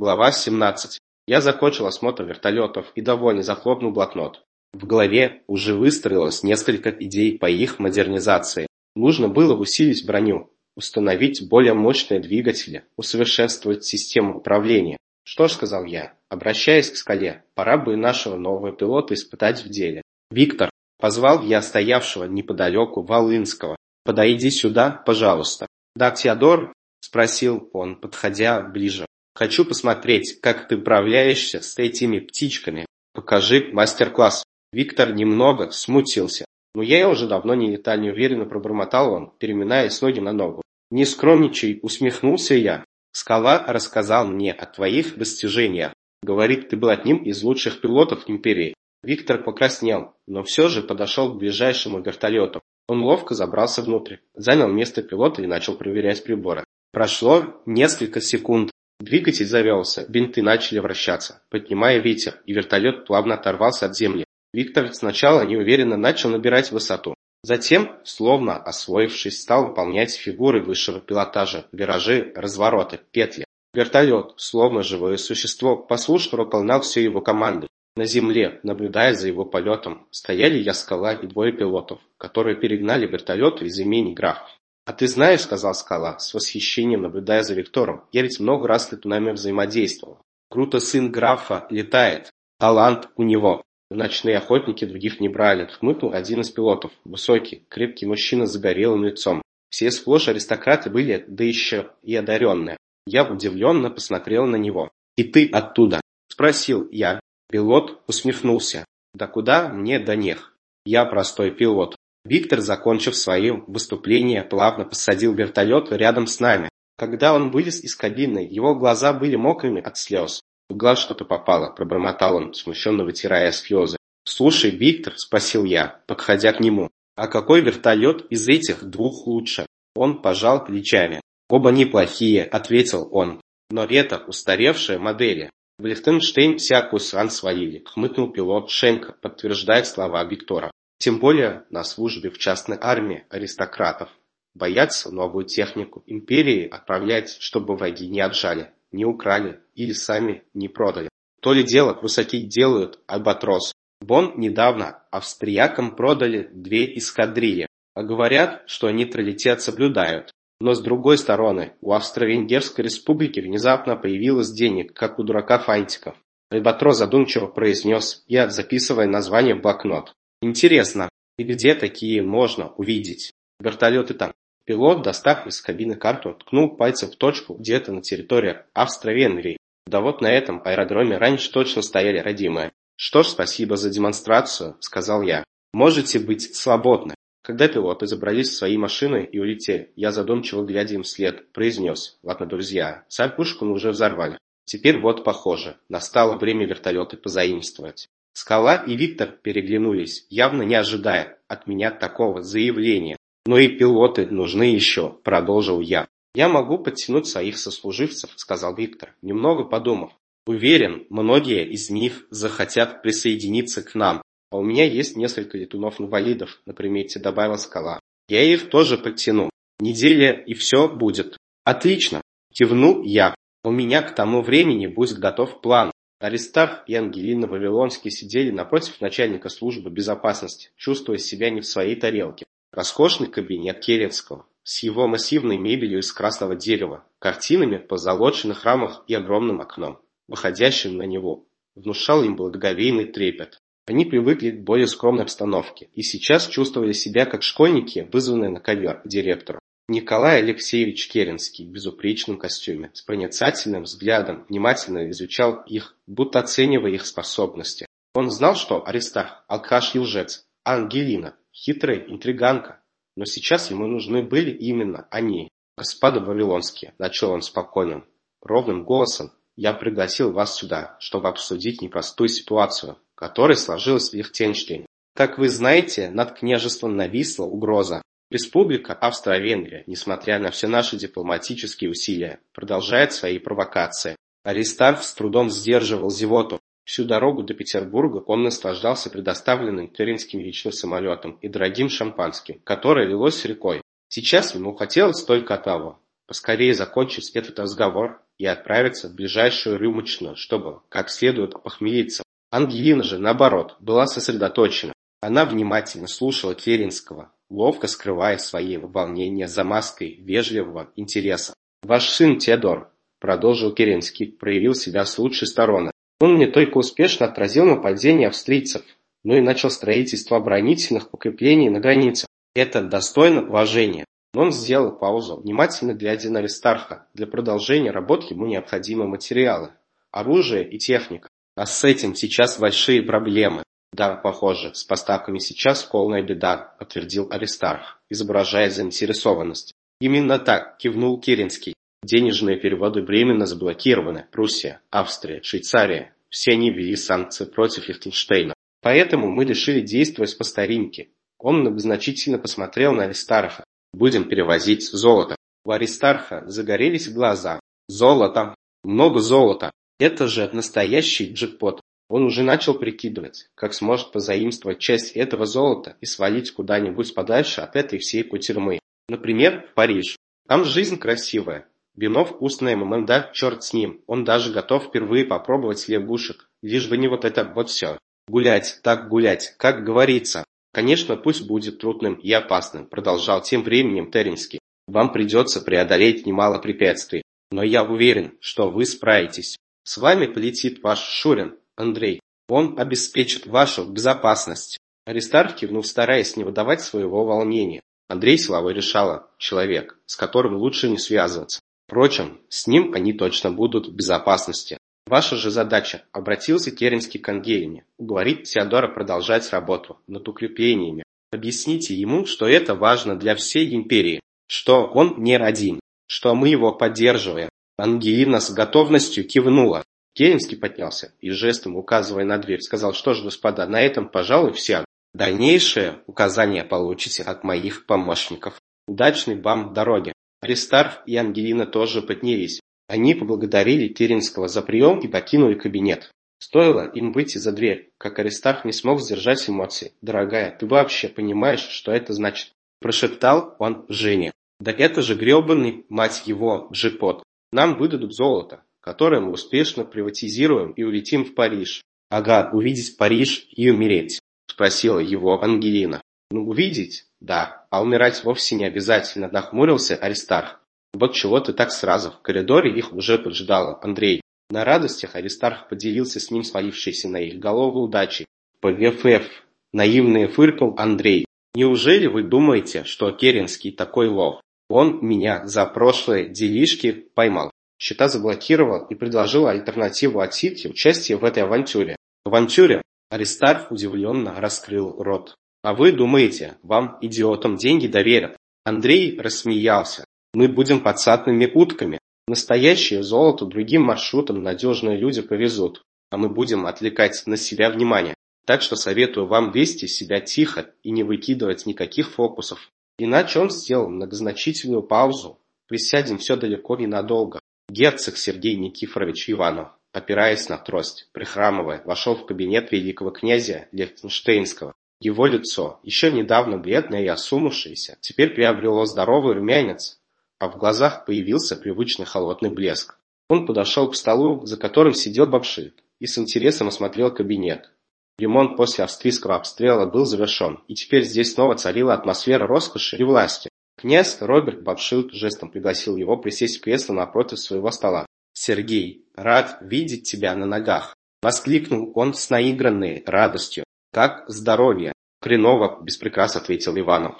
Глава 17. Я закончил осмотр вертолетов и довольно захлопнул блокнот. В голове уже выстроилось несколько идей по их модернизации. Нужно было усилить броню, установить более мощные двигатели, усовершенствовать систему управления. Что ж, сказал я, обращаясь к скале, пора бы нашего нового пилота испытать в деле. Виктор, позвал я стоявшего неподалеку Волынского, подойди сюда, пожалуйста. Да, Теодор, спросил он, подходя ближе. Хочу посмотреть, как ты управляешься с этими птичками. Покажи мастер-класс. Виктор немного смутился. Но я уже давно не летал неуверенно пробормотал он, переминаясь с ноги на ногу. Не скромничай, усмехнулся я. Скала рассказал мне о твоих достижениях. Говорит, ты был одним из лучших пилотов империи. Виктор покраснел, но все же подошел к ближайшему вертолету. Он ловко забрался внутрь, занял место пилота и начал проверять приборы. Прошло несколько секунд. Двигатель завелся, бинты начали вращаться, поднимая ветер, и вертолет плавно оторвался от земли. Виктор сначала неуверенно начал набирать высоту. Затем, словно освоившись, стал выполнять фигуры высшего пилотажа, виражи, развороты, петли. Вертолет, словно живое существо, послушно выполнял все его команды. На земле, наблюдая за его полетом, стояли я скала и двое пилотов, которые перегнали вертолет из имени графов. «А ты знаешь, — сказал скала, с восхищением наблюдая за Виктором, — я ведь много раз с летунами взаимодействовал. Круто сын графа летает. Талант у него. Ночные охотники других не брали, хмыкнул один из пилотов. Высокий, крепкий мужчина с загорелым лицом. Все сплошь аристократы были, да еще и одаренные. Я удивленно посмотрел на него. «И ты оттуда?» – спросил я. Пилот усмехнулся. «Да куда мне до них? Я простой пилот». Виктор, закончив свое выступление, плавно посадил вертолет рядом с нами. Когда он вылез из кабины, его глаза были мокрыми от слез. В глаз что-то попало, пробормотал он, смущенно вытирая слезы. «Слушай, Виктор», — спросил я, подходя к нему, «а какой вертолет из этих двух лучше?» Он пожал плечами. «Оба неплохие», — ответил он, «но это устаревшие модели. В Лихтенштейн всякую срань свалили», — хмыкнул пилот Шенко, подтверждая слова Виктора. «Тем более на службе в частной армии аристократов. Боятся новую технику империи отправлять, чтобы враги не отжали не украли или сами не продали. То ли дело прусаки делают альбатрос. Бон недавно австриякам продали две эскадрильи, а говорят, что нейтралитет соблюдают. Но с другой стороны, у Австро-Венгерской республики внезапно появилось денег, как у дурака Фантиков. Альбатрос задумчиво произнес, я записывая название в блокнот. Интересно, и где такие можно увидеть? Вертолеты там Пилот, достав из кабины карту, ткнул пальцем в точку где-то на территории Австро-Венгрии. Да вот на этом аэродроме раньше точно стояли родимые. «Что ж, спасибо за демонстрацию», — сказал я. «Можете быть свободны». Когда пилоты забрались в свои машины и улетели, я задумчиво глядя им вслед, произнес, «Ладно, друзья, сальпушку мы уже взорвали. Теперь вот похоже, настало время вертолеты позаимствовать». Скала и Виктор переглянулись, явно не ожидая от меня такого заявления. «Но и пилоты нужны еще», – продолжил я. «Я могу подтянуть своих сослуживцев», – сказал Виктор, немного подумав. «Уверен, многие из них захотят присоединиться к нам. А у меня есть несколько летунов-инвалидов на примете», – добавила скала. «Я их тоже подтяну. Неделя и все будет». «Отлично!» – кивнул я. «У меня к тому времени будет готов план». Аристарх и Ангелина Вавилонские сидели напротив начальника службы безопасности, чувствуя себя не в своей тарелке. Роскошный кабинет Керенского с его массивной мебелью из красного дерева, картинами в позолоченных рамах и огромным окном, выходящим на него, внушал им благоговейный трепет. Они привыкли к более скромной обстановке и сейчас чувствовали себя как школьники, вызванные на ковер директору. Николай Алексеевич Керенский в безупречном костюме, с проницательным взглядом, внимательно изучал их, будто оценивая их способности. Он знал, что Аристарх – алкаш и лжец, а Ангелина хитрая интриганка. Но сейчас ему нужны были именно они. «Господа Вавилонские», — начал он спокойным, ровным голосом, «я пригласил вас сюда, чтобы обсудить непростую ситуацию, которая сложилась в Лихтенштейне. Как вы знаете, над княжеством нависла угроза. Республика Австро-Венгрия, несмотря на все наши дипломатические усилия, продолжает свои провокации. Аристарх с трудом сдерживал зевоту, Всю дорогу до Петербурга он наслаждался предоставленным Теренским личным самолетом и дорогим шампанским, которое лилось рекой. Сейчас ему хотелось только того – поскорее закончить этот разговор и отправиться в ближайшую рюмочную, чтобы как следует похмелиться. Ангелина же, наоборот, была сосредоточена. Она внимательно слушала Керенского, ловко скрывая свои волнения за маской вежливого интереса. «Ваш сын Теодор», — продолжил Керенский, проявил себя с лучшей стороны. Он не только успешно отразил нападение австрийцев, но и начал строительство оборонительных укреплений на границе. Это достойно уважения. Он сделал паузу, внимательно глядя на Аристарха. Для продолжения работ ему необходимы материалы, оружие и техника. А с этим сейчас большие проблемы. Да, похоже, с поставками сейчас полная беда, подтвердил Аристарх, изображая заинтересованность. Именно так, кивнул Керенский. Денежные переводы временно заблокированы. Пруссия, Австрия, Швейцария. Все они ввели санкции против Лихтенштейна. Поэтому мы решили действовать по старинке. Он многозначительно посмотрел на Аристарха. Будем перевозить золото. У Аристарха загорелись глаза. Золото. Много золота. Это же настоящий джекпот. Он уже начал прикидывать, как сможет позаимствовать часть этого золота и свалить куда-нибудь подальше от этой всей кутерьмы. Например, в Париж. Там жизнь красивая. Вино вкусное, маманда, черт с ним. Он даже готов впервые попробовать лягушек. Лишь бы не вот это вот все. Гулять, так гулять, как говорится. Конечно, пусть будет трудным и опасным, продолжал тем временем Теренский. Вам придется преодолеть немало препятствий, но я уверен, что вы справитесь. С вами полетит ваш Шурин, Андрей. Он обеспечит вашу безопасность. Аристарх кивнул, стараясь не выдавать своего волнения. Андрей Слава решала человек, с которым лучше не связываться. Впрочем, с ним они точно будут в безопасности. Ваша же задача – обратился Керенский к Ангелине, уговорить Теодора продолжать работу над укреплениями. Объясните ему, что это важно для всей империи, что он не один, что мы его поддерживаем. Ангелина с готовностью кивнула. Керенский поднялся и жестом, указывая на дверь, сказал, что ж, господа, на этом, пожалуй, все. Дальнейшее указание получите от моих помощников. Удачной вам дороги. Аристарх и Ангелина тоже поднялись. Они поблагодарили Теренского за прием и покинули кабинет. Стоило им выйти за дверь, как Аристарх не смог сдержать эмоции. «Дорогая, ты вообще понимаешь, что это значит?» Прошептал он Жене. «Да это же гребаный, мать его, джипот. Нам выдадут золото, которое мы успешно приватизируем и улетим в Париж». «Ага, увидеть Париж и умереть», спросила его Ангелина. «Ну, увидеть? Да, а умирать вовсе не обязательно», нахмурился Аристарх. Вот чего ты так сразу. В коридоре их уже поджидал Андрей. На радостях Аристарх поделился с ним свалившейся на их голову удачей. ПГФФ. Наивный фыркнул Андрей. Неужели вы думаете, что Керенский такой лох? Он меня за прошлые делишки поймал. Счета заблокировал и предложил альтернативу от Сити участие в этой авантюре. Авантюре Аристарх удивленно раскрыл рот. А вы думаете, вам, идиотам, деньги доверят? Андрей рассмеялся. Мы будем подсадными утками. Настоящее золото другим маршрутам надежные люди повезут, а мы будем отвлекать на себя внимание. Так что советую вам вести себя тихо и не выкидывать никаких фокусов. Иначе он сделал многозначительную паузу. Присядем все далеко ненадолго. Герцог Сергей Никифорович Иванов, опираясь на трость, прихрамывая, вошел в кабинет великого князя Лехтенштейнского. Его лицо, еще недавно бледное и осунувшееся, теперь приобрело здоровый румянец, а в глазах появился привычный холодный блеск. Он подошел к столу, за которым сидел Бабшит, и с интересом осмотрел кабинет. Ремонт после австрийского обстрела был завершен, и теперь здесь снова царила атмосфера роскоши и власти. Князь Роберт Бабшилд жестом пригласил его присесть в кресло напротив своего стола. «Сергей, рад видеть тебя на ногах!» Воскликнул он с наигранной радостью. «Как здоровье?» «Хреново», — без ответил Иванов,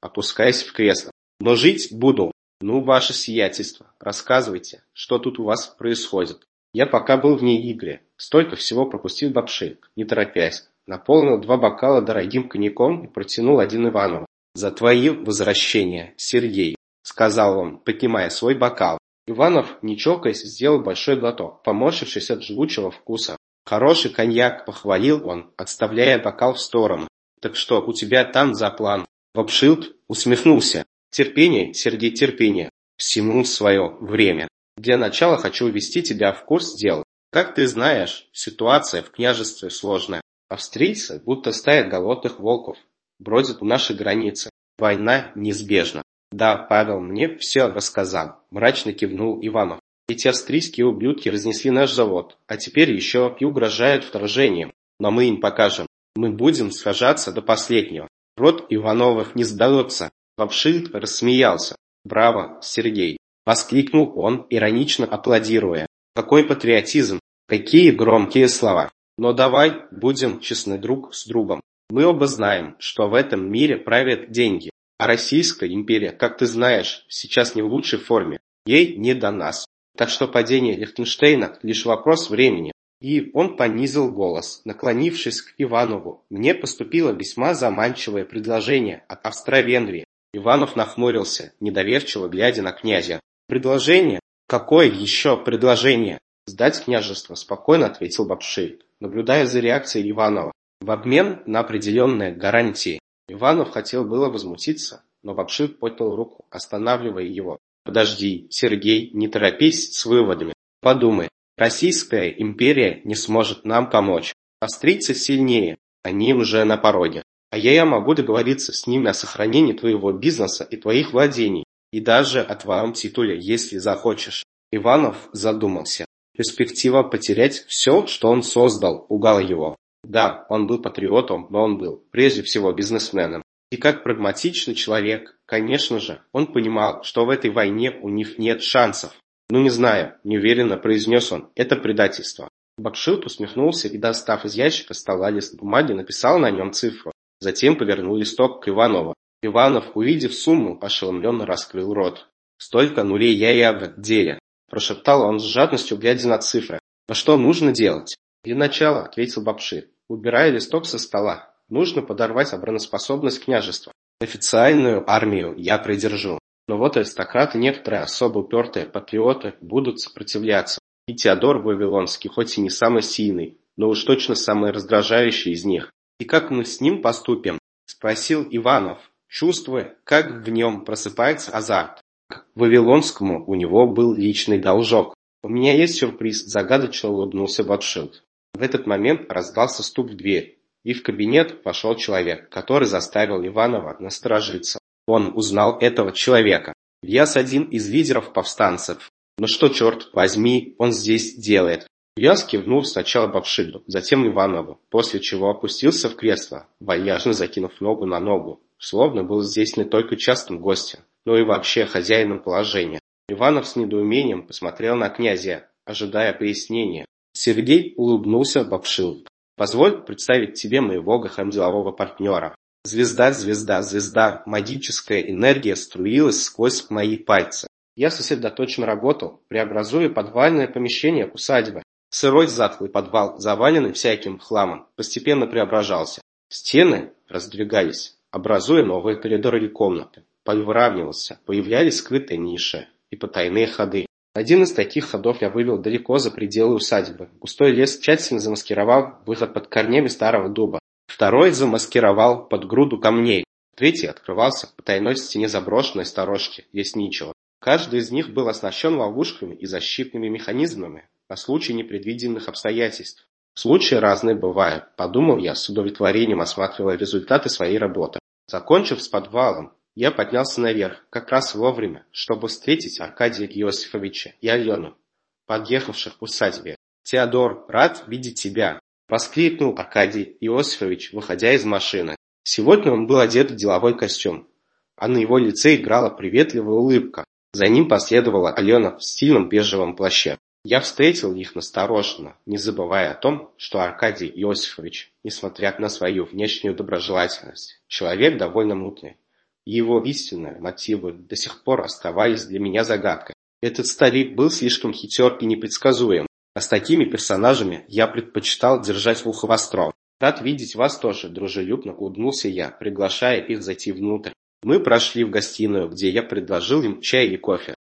опускаясь в кресло. «Но жить буду, ну, ваше сиятельство, рассказывайте, что тут у вас происходит. Я пока был в ней игре, столько всего пропустил бабшик, не торопясь. Наполнил два бокала дорогим коньяком и протянул один Иванову. «За твои возвращения, Сергей», — сказал он, поднимая свой бокал. Иванов, не чокаясь, сделал большой глоток, поморщившись от жгучего вкуса. «Хороший коньяк», — похвалил он, отставляя бокал в сторону. «Так что, у тебя там за план?» Вапшилд усмехнулся. Терпение, Сергей, терпение. Всему свое время. Для начала хочу ввести тебя в курс дел. Как ты знаешь, ситуация в княжестве сложная. Австрийцы, будто стая голодных волков, бродят у нашей границы. Война неизбежна. Да, Павел мне все рассказал. Мрачно кивнул Иванов. Эти австрийские ублюдки разнесли наш завод, а теперь еще и угрожают вторжением. Но мы им покажем. Мы будем сражаться до последнего. Род Ивановых не сдается. Вапшилд рассмеялся. «Браво, Сергей!» – воскликнул он, иронично аплодируя. «Какой патриотизм! Какие громкие слова! Но давай будем честны друг с другом. Мы оба знаем, что в этом мире правят деньги, а Российская империя, как ты знаешь, сейчас не в лучшей форме. Ей не до нас. Так что падение Лихтенштейна – лишь вопрос времени. И он понизил голос, наклонившись к Иванову. Мне поступило весьма заманчивое предложение от Австро-Венгрии. Иванов нахмурился, недоверчиво глядя на князя. «Предложение? Какое еще предложение?» «Сдать княжество», – спокойно ответил Бабши, наблюдая за реакцией Иванова. В обмен на определенные гарантии. Иванов хотел было возмутиться, но Бабши поднял руку, останавливая его. Подожди, Сергей, не торопись с выводами. Подумай, Российская империя не сможет нам помочь. Австрийцы сильнее, они уже на пороге. А я могу договориться с ними о сохранении твоего бизнеса и твоих владений, и даже о твоем титуле, если захочешь. Иванов задумался. Перспектива потерять все, что он создал, угала его. Да, он был патриотом, но он был, прежде всего, бизнесменом. И как прагматичный человек, конечно же, он понимал, что в этой войне у них нет шансов. «Ну не знаю», – неуверенно произнес он, – «это предательство». Бакшилт усмехнулся и, достав из ящика стола лист бумаги, написал на нем цифру. Затем повернул листок к Иванову. Иванов, увидев сумму, ошеломленно раскрыл рот. «Столько нулей я и в отделе», – прошептал он с жадностью, глядя на цифры. «Но что нужно делать?» «Для начала», – ответил Бабшир, убирая листок со стола. Нужно подорвать обороноспособность княжества. Официальную армию я придержу. Но вот аристократы, некоторые особо упертые патриоты, будут сопротивляться. И Теодор Вавилонский, хоть и не самый сильный, но уж точно самый раздражающий из них. «И как мы с ним поступим?» – спросил Иванов, чувствуя, как в нем просыпается азарт. К Вавилонскому у него был личный должок. «У меня есть сюрприз», – загадочно улыбнулся Батшилд. В этот момент раздался стук в дверь и в кабинет вошел человек, который заставил Иванова насторожиться. Он узнал этого человека. Вьяс один из лидеров повстанцев. Но что, черт возьми, он здесь делает? Вьяс кивнул сначала Бабшильду, затем Иванову, после чего опустился в кресло, вальяжно закинув ногу на ногу, словно был здесь не только частым гостем, но и вообще хозяином положения. Иванов с недоумением посмотрел на князя, ожидая пояснения. Сергей улыбнулся Бабшилду. Позволь представить тебе моего гахам-делового партнера. Звезда, звезда, звезда, магическая энергия струилась сквозь мои пальцы. Я сосредоточенно работал, преобразуя подвальное помещение усадьбы. Сырой затхлый подвал, заваленный всяким хламом, постепенно преображался. Стены раздвигались, образуя новые коридоры и комнаты. Пол выравнивался, появлялись скрытые ниши и потайные ходы. Один из таких ходов я вывел далеко за пределы усадьбы. Густой лес тщательно замаскировал выход под корнями старого дуба. Второй замаскировал под груду камней. Третий открывался по тайной стене заброшенной сторожки лесничего. Каждый из них был оснащен ловушками и защитными механизмами на случай непредвиденных обстоятельств. Случаи разные бывают, подумал я с удовлетворением, осматривая результаты своей работы. Закончив с подвалом, я поднялся наверх, как раз вовремя, чтобы встретить Аркадия Иосифовича и Алену, подъехавших в усадьбе. «Теодор, рад видеть тебя!» – воскликнул Аркадий Иосифович, выходя из машины. Сегодня он был одет в деловой костюм, а на его лице играла приветливая улыбка. За ним последовала Алена в стильном бежевом плаще. Я встретил их настороженно, не забывая о том, что Аркадий Иосифович, несмотря на свою внешнюю доброжелательность, человек довольно мутный. Его истинные мотивы до сих пор оставались для меня загадкой. Этот старик был слишком хитер и непредсказуем, а с такими персонажами я предпочитал держать ухо востро. «Рад видеть вас тоже», – дружелюбно улыбнулся я, приглашая их зайти внутрь. Мы прошли в гостиную, где я предложил им чай и кофе.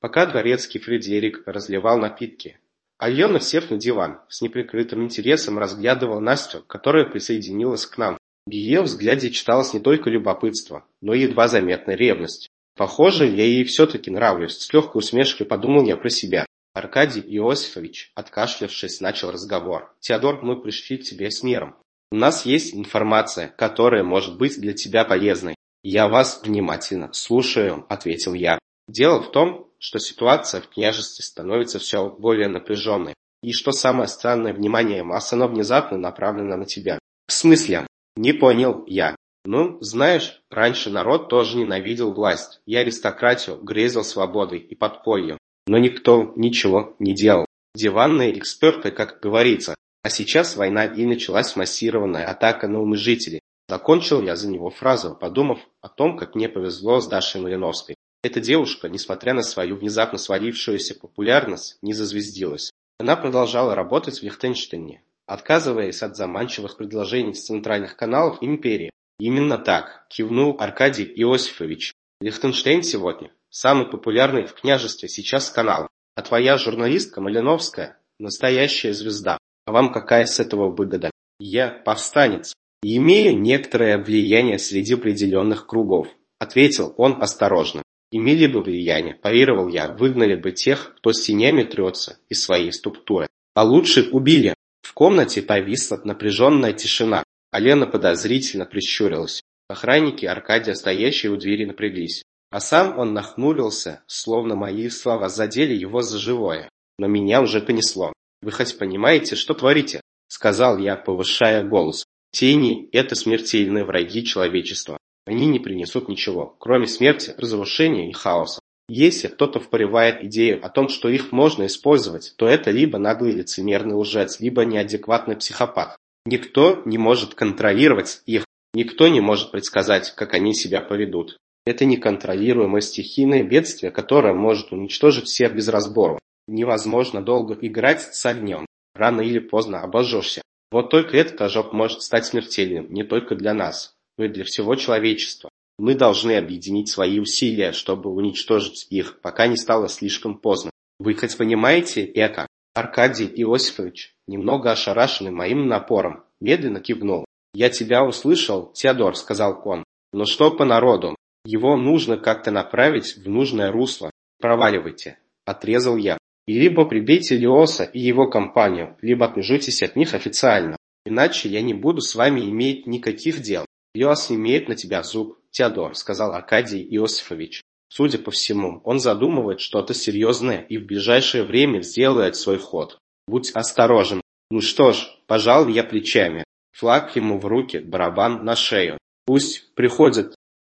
Пока дворецкий Фредерик разливал напитки. Альона, сев на диван, с неприкрытым интересом разглядывал Настю, которая присоединилась к нам. В ее взгляде читалось не только любопытство, но и едва заметная ревность. Похоже, я ей все-таки нравлюсь, с легкой усмешкой подумал я про себя. Аркадий Иосифович, откашлявшись, начал разговор. «Теодор, мы пришли к тебе с миром. У нас есть информация, которая может быть для тебя полезной. Я вас внимательно слушаю», — ответил я. «Дело в том, что ситуация в княжестве становится все более напряженной. И что самое странное, внимание масс, оно внезапно направлено на тебя. В смысле? Не понял я. Ну, знаешь, раньше народ тоже ненавидел власть и аристократию, грезил свободой и подпольем. Но никто ничего не делал. Диванные эксперты, как говорится. А сейчас война и началась массированная атака на умы жителей. Закончил я за него фразу, подумав о том, как мне повезло с Дашей Малиновской. Эта девушка, несмотря на свою внезапно свалившуюся популярность, не зазвездилась. Она продолжала работать в Лихтенштейне, отказываясь от заманчивых предложений с центральных каналов империи. Именно так, кивнул Аркадий Иосифович. Лихтенштейн сегодня самый популярный в княжестве сейчас канал. А твоя журналистка Малиновская – настоящая звезда. А вам какая с этого выгода? Я повстанец имею некоторое влияние среди определенных кругов, ответил он осторожно. Имели бы влияние, парировал я, выгнали бы тех, кто с тенями трется из своей структуры. А лучше убили. В комнате повисла напряженная тишина, а Лена подозрительно прищурилась. Охранники Аркадия, стоящие у двери, напряглись. А сам он нахмурился, словно мои слова задели его за живое. Но меня уже понесло. «Вы хоть понимаете, что творите?» — сказал я, повышая голос. «Тени — это смертельные враги человечества. Они не принесут ничего, кроме смерти, разрушения и хаоса. Если кто-то впаривает идею о том, что их можно использовать, то это либо наглый лицемерный лжец, либо неадекватный психопат. Никто не может контролировать их, никто не может предсказать, как они себя поведут. Это неконтролируемое стихийное бедствие, которое может уничтожить всех без разбору. Невозможно долго играть с огнем. Рано или поздно обожжешься. Вот только этот ожог может стать смертельным не только для нас, но и для всего человечества. Мы должны объединить свои усилия, чтобы уничтожить их, пока не стало слишком поздно. Вы хоть понимаете это? Аркадий Иосифович, немного ошарашенный моим напором, медленно кивнул. «Я тебя услышал, Теодор», — сказал он. «Но что по народу? Его нужно как-то направить в нужное русло. Проваливайте», — отрезал я. «И либо прибейте Леоса и его компанию, либо отмежитесь от них официально. Иначе я не буду с вами иметь никаких дел. «Леос имеет на тебя зуб, Теодор», — сказал Аркадий Иосифович. Судя по всему, он задумывает что-то серьезное и в ближайшее время сделает свой ход. Будь осторожен. Ну что ж, пожал я плечами. Флаг ему в руки, барабан на шею. Пусть приходят